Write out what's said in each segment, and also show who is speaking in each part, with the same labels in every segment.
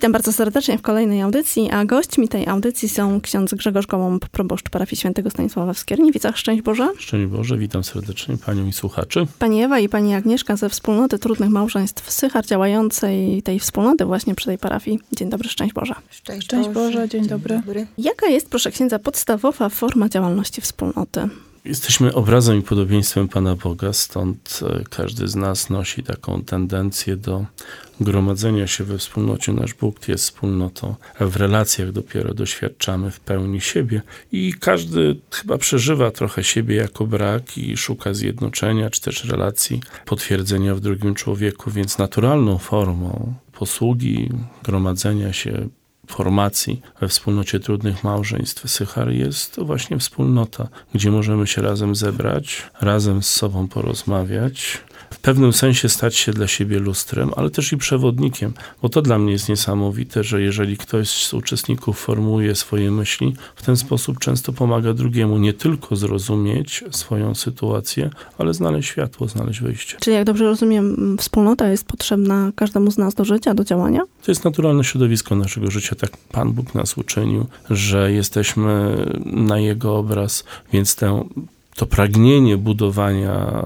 Speaker 1: Witam bardzo serdecznie w kolejnej audycji, a gośćmi tej audycji są ksiądz Grzegorz Gołąb, proboszcz parafii świętego Stanisława w Skierniewicach. Szczęść Boże.
Speaker 2: Szczęść Boże, witam serdecznie Panią i słuchaczy.
Speaker 1: Pani Ewa i Pani Agnieszka ze Wspólnoty Trudnych Małżeństw Sychar, działającej tej wspólnoty właśnie przy tej parafii. Dzień dobry, szczęść Boże.
Speaker 3: Szczęść, szczęść Boże, Boże dzień, dzień dobry. dobry.
Speaker 1: Jaka jest, proszę księdza, podstawowa forma działalności wspólnoty?
Speaker 2: Jesteśmy obrazem i podobieństwem Pana Boga, stąd e, każdy z nas nosi taką tendencję do gromadzenia się we wspólnocie. Nasz Bóg jest wspólnotą. W relacjach dopiero doświadczamy w pełni siebie i każdy chyba przeżywa trochę siebie jako brak i szuka zjednoczenia, czy też relacji, potwierdzenia w drugim człowieku, więc naturalną formą posługi, gromadzenia się, formacji we wspólnocie trudnych małżeństw. Sychar jest to właśnie wspólnota, gdzie możemy się razem zebrać, razem z sobą porozmawiać, w pewnym sensie stać się dla siebie lustrem, ale też i przewodnikiem, bo to dla mnie jest niesamowite, że jeżeli ktoś z uczestników formuje swoje myśli, w ten sposób często pomaga drugiemu nie tylko zrozumieć swoją sytuację, ale znaleźć światło, znaleźć wyjście.
Speaker 1: Czyli jak dobrze rozumiem, wspólnota jest potrzebna każdemu z nas do życia, do działania?
Speaker 2: To jest naturalne środowisko naszego życia. Tak Pan Bóg nas uczynił, że jesteśmy na Jego obraz, więc tę to pragnienie budowania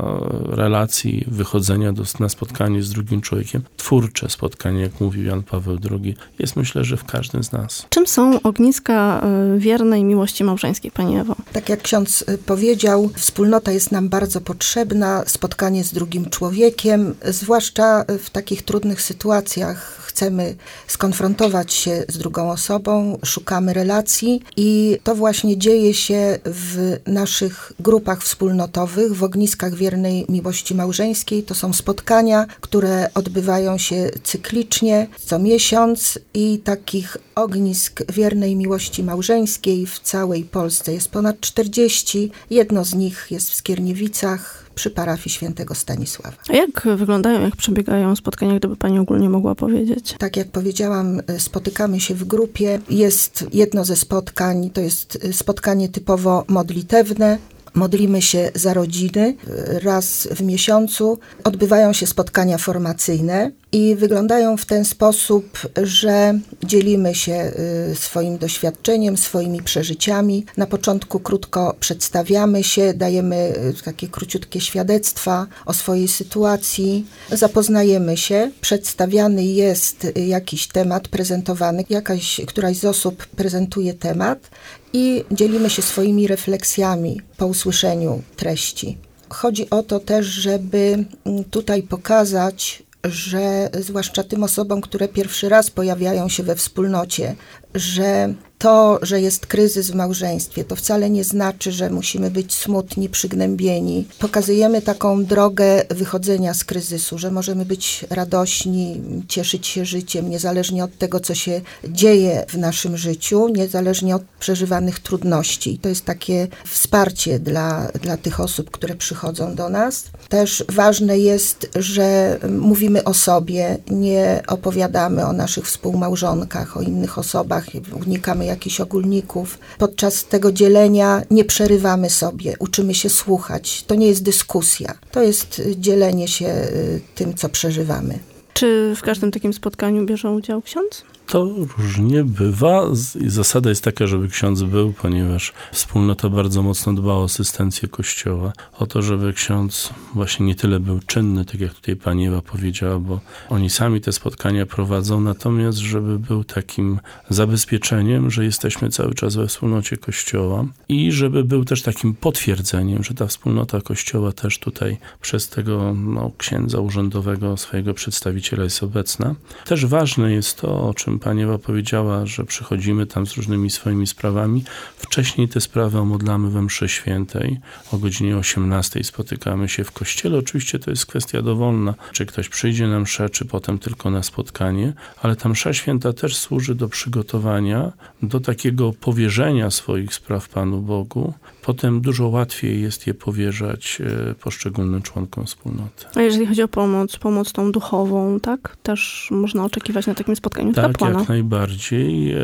Speaker 2: relacji, wychodzenia do, na spotkanie z drugim człowiekiem, twórcze spotkanie, jak mówił Jan Paweł II, jest myślę, że w każdym z nas.
Speaker 1: Czym są ogniska e, wiernej miłości małżeńskiej, Pani Ewo?
Speaker 3: Tak jak ksiądz e, powiedział, wspólnota jest nam bardzo potrzebna, spotkanie z drugim człowiekiem, zwłaszcza w takich trudnych sytuacjach. Chcemy skonfrontować się z drugą osobą, szukamy relacji i to właśnie dzieje się w naszych grupach wspólnotowych, w ogniskach wiernej miłości małżeńskiej. To są spotkania, które odbywają się cyklicznie, co miesiąc i takich ognisk wiernej miłości małżeńskiej w całej Polsce jest ponad 40. Jedno z nich jest w Skierniewicach przy parafii świętego Stanisława.
Speaker 1: A jak wyglądają, jak przebiegają spotkania, gdyby Pani ogólnie mogła powiedzieć?
Speaker 3: Tak jak powiedziałam, spotykamy się w grupie. Jest jedno ze spotkań, to jest spotkanie typowo modlitewne, modlimy się za rodziny. Raz w miesiącu odbywają się spotkania formacyjne i wyglądają w ten sposób, że dzielimy się y, swoim doświadczeniem, swoimi przeżyciami. Na początku krótko przedstawiamy się, dajemy y, takie króciutkie świadectwa o swojej sytuacji, zapoznajemy się, przedstawiany jest jakiś temat prezentowany, jakaś, któraś z osób prezentuje temat i dzielimy się swoimi refleksjami po usłyszeniu treści. Chodzi o to też, żeby mm, tutaj pokazać, że zwłaszcza tym osobom, które pierwszy raz pojawiają się we wspólnocie, że to, że jest kryzys w małżeństwie, to wcale nie znaczy, że musimy być smutni, przygnębieni. Pokazujemy taką drogę wychodzenia z kryzysu, że możemy być radośni, cieszyć się życiem, niezależnie od tego, co się dzieje w naszym życiu, niezależnie od przeżywanych trudności. I to jest takie wsparcie dla, dla tych osób, które przychodzą do nas. Też ważne jest, że mówimy o sobie, nie opowiadamy o naszych współmałżonkach, o innych osobach, unikamy jakichś ogólników. Podczas tego dzielenia nie przerywamy sobie, uczymy się słuchać. To nie jest dyskusja, to jest dzielenie się y, tym, co przeżywamy.
Speaker 1: Czy w każdym takim spotkaniu bierze udział ksiądz?
Speaker 2: To różnie bywa. Zasada jest taka, żeby ksiądz był, ponieważ wspólnota bardzo mocno dba o asystencję kościoła, o to, żeby ksiądz właśnie nie tyle był czynny, tak jak tutaj pani Ewa powiedziała, bo oni sami te spotkania prowadzą, natomiast żeby był takim zabezpieczeniem, że jesteśmy cały czas we wspólnocie kościoła i żeby był też takim potwierdzeniem, że ta wspólnota kościoła też tutaj przez tego no, księdza urzędowego, swojego przedstawiciela jest obecna. Też ważne jest to, o czym Pani Ewa powiedziała, że przychodzimy tam z różnymi swoimi sprawami. Wcześniej te sprawy omodlamy we mszy świętej. O godzinie 18 spotykamy się w kościele. Oczywiście to jest kwestia dowolna, czy ktoś przyjdzie na mszę, czy potem tylko na spotkanie, ale ta msza święta też służy do przygotowania, do takiego powierzenia swoich spraw Panu Bogu. Potem dużo łatwiej jest je powierzać e, poszczególnym członkom wspólnoty.
Speaker 1: A jeżeli chodzi o pomoc, pomoc tą duchową, tak? Też można oczekiwać na takim spotkaniu
Speaker 2: tak,
Speaker 1: kapłana.
Speaker 2: Jak najbardziej. E,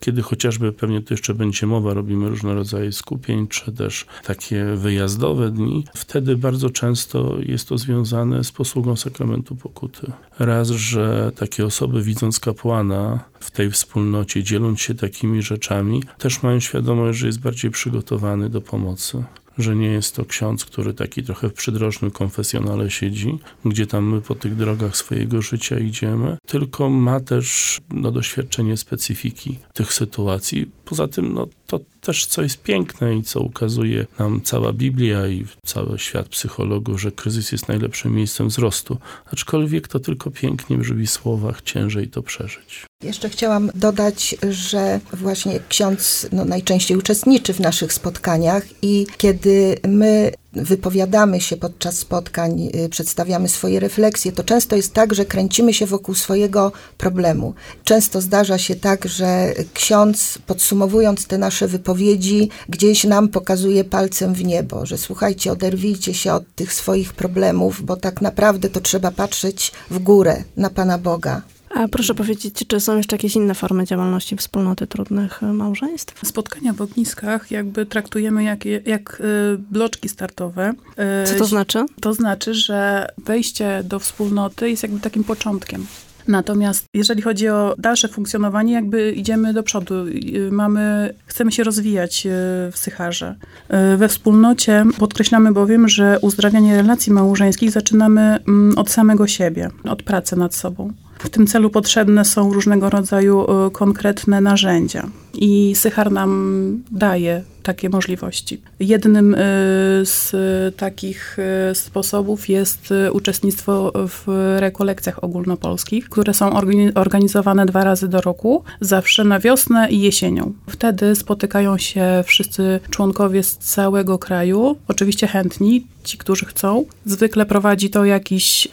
Speaker 2: kiedy chociażby, pewnie to jeszcze będzie mowa, robimy różne rodzaje skupień, czy też takie wyjazdowe dni, wtedy bardzo często jest to związane z posługą sakramentu pokuty. Raz, że takie osoby widząc kapłana w tej wspólnocie, dzieląc się takimi rzeczami, też mają świadomość, że jest bardziej przygotowany do pomocy że nie jest to ksiądz, który taki trochę w przydrożnym konfesjonale siedzi, gdzie tam my po tych drogach swojego życia idziemy, tylko ma też no, doświadczenie specyfiki tych sytuacji. Poza tym no, to też co jest piękne i co ukazuje nam cała Biblia i cały świat psychologów, że kryzys jest najlepszym miejscem wzrostu. Aczkolwiek to tylko pięknie brzmi słowach, ciężej to przeżyć.
Speaker 3: Jeszcze chciałam dodać, że właśnie ksiądz no, najczęściej uczestniczy w naszych spotkaniach i kiedy my wypowiadamy się podczas spotkań, y, przedstawiamy swoje refleksje, to często jest tak, że kręcimy się wokół swojego problemu. Często zdarza się tak, że ksiądz podsumowując te nasze wypowiedzi, gdzieś nam pokazuje palcem w niebo, że słuchajcie, oderwijcie się od tych swoich problemów, bo tak naprawdę to trzeba patrzeć w górę na Pana Boga.
Speaker 1: A proszę powiedzieć, czy są jeszcze jakieś inne formy działalności wspólnoty trudnych małżeństw?
Speaker 4: Spotkania w ogniskach jakby traktujemy jak, jak y, bloczki startowe.
Speaker 1: Co to znaczy?
Speaker 4: To znaczy, że wejście do wspólnoty jest jakby takim początkiem. Natomiast jeżeli chodzi o dalsze funkcjonowanie, jakby idziemy do przodu. Y, mamy, chcemy się rozwijać w Sycharze. We wspólnocie podkreślamy bowiem, że uzdrawianie relacji małżeńskich zaczynamy mm, od samego siebie, od pracy nad sobą. W tym celu potrzebne są różnego rodzaju y, konkretne narzędzia. I Sychar nam daje takie możliwości. Jednym y, z takich y, sposobów jest uczestnictwo w rekolekcjach ogólnopolskich, które są organizowane dwa razy do roku, zawsze na wiosnę i jesienią. Wtedy spotykają się wszyscy członkowie z całego kraju, oczywiście chętni, ci, którzy chcą. Zwykle prowadzi to jakiś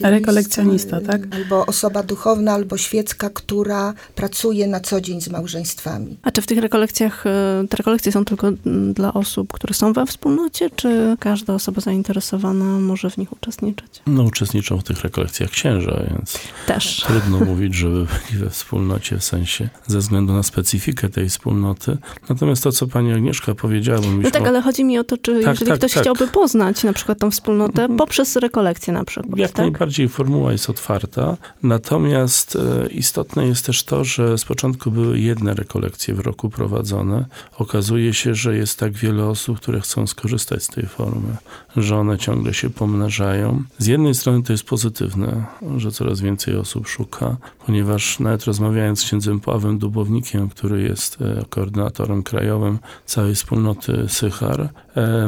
Speaker 4: rekolekcjonista, tak?
Speaker 3: Albo osoba duchowna albo świecka, która pracuje na co dzień z małżeństwami.
Speaker 1: A czy w tych rekolekcjach, te rekolekcje są tylko dla osób, które są we wspólnocie, czy każda osoba zainteresowana może w nich uczestniczyć?
Speaker 2: No uczestniczą w tych rekolekcjach księża, więc
Speaker 1: też
Speaker 2: trudno mówić, żeby byli we wspólnocie w sensie ze względu na specyfikę tej wspólnoty. Natomiast to, co pani Agnieszka powiedziała...
Speaker 1: No tak, ale chodzi mi o to, czy tak, jeżeli tak, ktoś tak. chciałby poznać na przykład tą wspólnotę mhm. poprzez rekolekcję na przykład,
Speaker 2: Jak
Speaker 1: tak?
Speaker 2: najbardziej formuła jest otwarta. Natomiast e, istotne jest też to, że z początku były jedne rekolekcje w roku prowadzone. Okazuje się, że jest tak wiele osób, które chcą skorzystać z tej formy, że one ciągle się pomnażają. Z jednej strony to jest pozytywne, że coraz więcej osób szuka, ponieważ nawet rozmawiając z księdzem Pawłem Dubownikiem, który jest e, koordynatorem krajowym całej wspólnoty Sychar,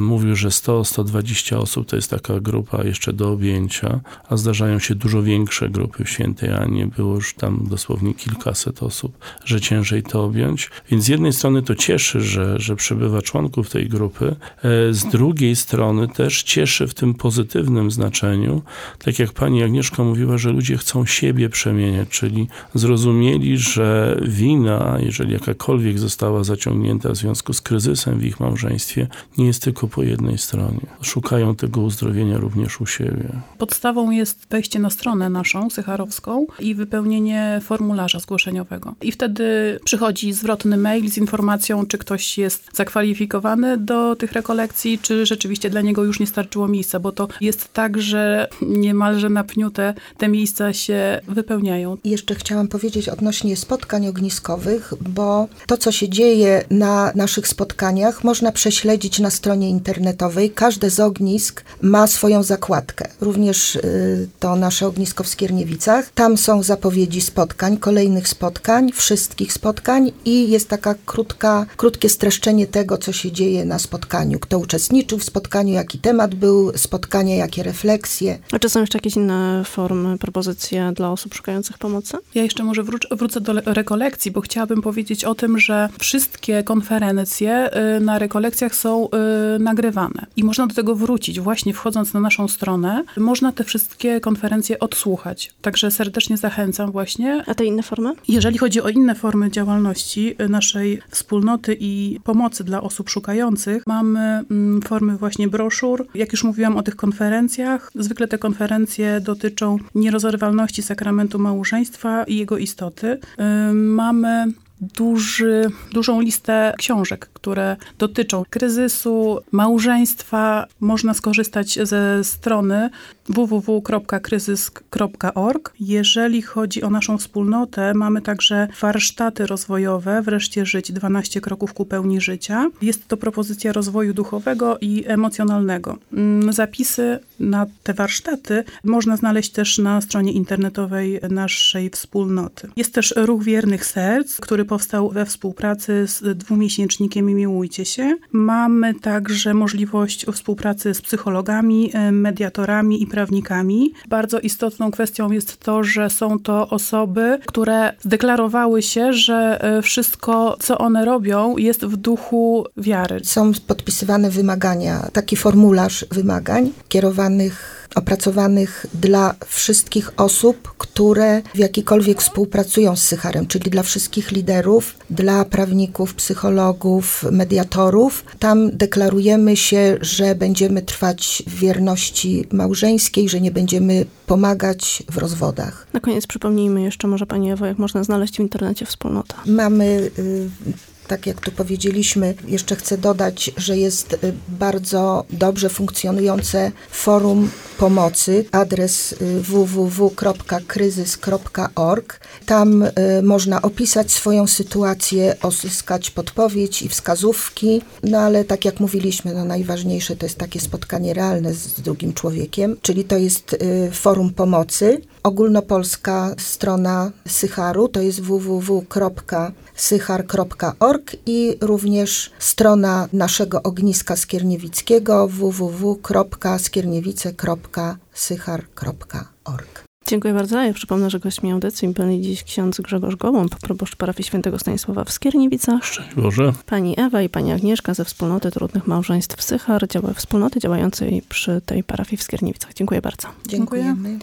Speaker 2: mówił, że 100-120 osób to jest taka grupa jeszcze do objęcia, a zdarzają się dużo większe grupy w Świętej Anie. Było już tam dosłownie kilkaset osób, że ciężej to objąć. Więc z jednej strony to cieszy, że, że przybywa członków tej grupy, e, z drugiej strony też cieszy w tym pozytywnym znaczeniu, tak jak pani Agnieszka mówiła, że ludzie chcą siebie przemieniać, czyli zrozumieli, że wina, jeżeli jakakolwiek została zaciągnięta w związku z kryzysem w ich małżeństwie, nie jest tylko po jednej stronie. Szukają tego uzdrowienia również u siebie.
Speaker 4: Podstawą jest wejście na stronę naszą, sycharowską i wypełnienie formularza zgłoszeniowego. I wtedy przychodzi zwrotny mail z informacją, czy ktoś jest zakwalifikowany do tych rekolekcji, czy rzeczywiście dla niego już nie starczyło miejsca, bo to jest tak, że niemalże na pniu te, te miejsca się wypełniają.
Speaker 3: I jeszcze chciałam powiedzieć odnośnie spotkań ogniskowych, bo to, co się dzieje na naszych spotkaniach, można prześledzić na stronie internetowej. Każde z ognisk ma swoją zakładkę. Również y, to nasze ognisko w Skierniewicach. Tam są zapowiedzi spotkań, kolejnych spotkań, wszystkich spotkań i jest taka krótka, krótkie streszczenie tego, co się dzieje na spotkaniu. Kto uczestniczył w spotkaniu, jaki temat był spotkania, jakie refleksje.
Speaker 1: A czy są jeszcze jakieś inne formy, propozycje dla osób szukających pomocy?
Speaker 4: Ja jeszcze może wrócę, wrócę do rekolekcji, bo chciałabym powiedzieć o tym, że wszystkie konferencje y, na rekolekcjach są y, nagrywane i można do tego wrócić właśnie wchodząc na naszą stronę. Można te wszystkie konferencje odsłuchać. Także serdecznie zachęcam właśnie.
Speaker 1: A te inne formy?
Speaker 4: Jeżeli chodzi o inne formy działalności y, naszej wspólnoty i pomocy dla osób szukających. Mamy mm, formy właśnie broszur. Jak już mówiłam o tych konferencjach, zwykle te konferencje dotyczą nierozerwalności sakramentu małżeństwa i jego istoty. Mamy duży, dużą listę książek, które dotyczą kryzysu, małżeństwa. Można skorzystać ze strony www.kryzys.org. Jeżeli chodzi o naszą wspólnotę, mamy także warsztaty rozwojowe, wreszcie żyć 12 kroków ku pełni życia. Jest to propozycja rozwoju duchowego i emocjonalnego. Mm, zapisy na te warsztaty można znaleźć też na stronie internetowej naszej wspólnoty. Jest też Ruch Wiernych Serc, który powstał we współpracy z dwumiesięcznikiem Miłujcie się. Mamy także możliwość współpracy z psychologami, mediatorami i prawnikami. Bardzo istotną kwestią jest to, że są to osoby, które zdeklarowały się, że e, wszystko, co one robią, jest w duchu wiary.
Speaker 3: Są podpisywane wymagania, taki formularz wymagań kierowanych opracowanych dla wszystkich osób, które w jakikolwiek współpracują z Sycharem, czyli dla wszystkich liderów, dla prawników, psychologów, mediatorów. Tam deklarujemy się, że będziemy trwać w wierności małżeńskiej, że nie będziemy pomagać w rozwodach.
Speaker 1: Na koniec przypomnijmy jeszcze może Pani Ewo, jak można znaleźć w internecie wspólnotę.
Speaker 3: Mamy y, tak jak tu powiedzieliśmy, jeszcze chcę dodać, że jest y, bardzo dobrze funkcjonujące forum pomocy, adres y, www.kryzys.org. Tam y, można opisać swoją sytuację, uzyskać podpowiedź i wskazówki, no ale tak jak mówiliśmy, no najważniejsze to jest takie spotkanie realne z drugim człowiekiem, czyli to jest forum pomocy. Ogólnopolska strona Sycharu to jest www.sychar.org i również strona naszego ogniska skierniewickiego www.skierniewice.sychar.org.
Speaker 1: Dziękuję bardzo. Ja przypomnę, że gośćmi audycji byli dziś ksiądz Grzegorz Gołąb, proboszcz parafii świętego Stanisława w Skierniewicach.
Speaker 2: Szczęść Boże.
Speaker 1: Pani Ewa i pani Agnieszka ze Wspólnoty Trudnych Małżeństw Sychar, działa wspólnoty działającej przy tej parafii w Skierniewicach. Dziękuję bardzo.
Speaker 3: Dziękujemy.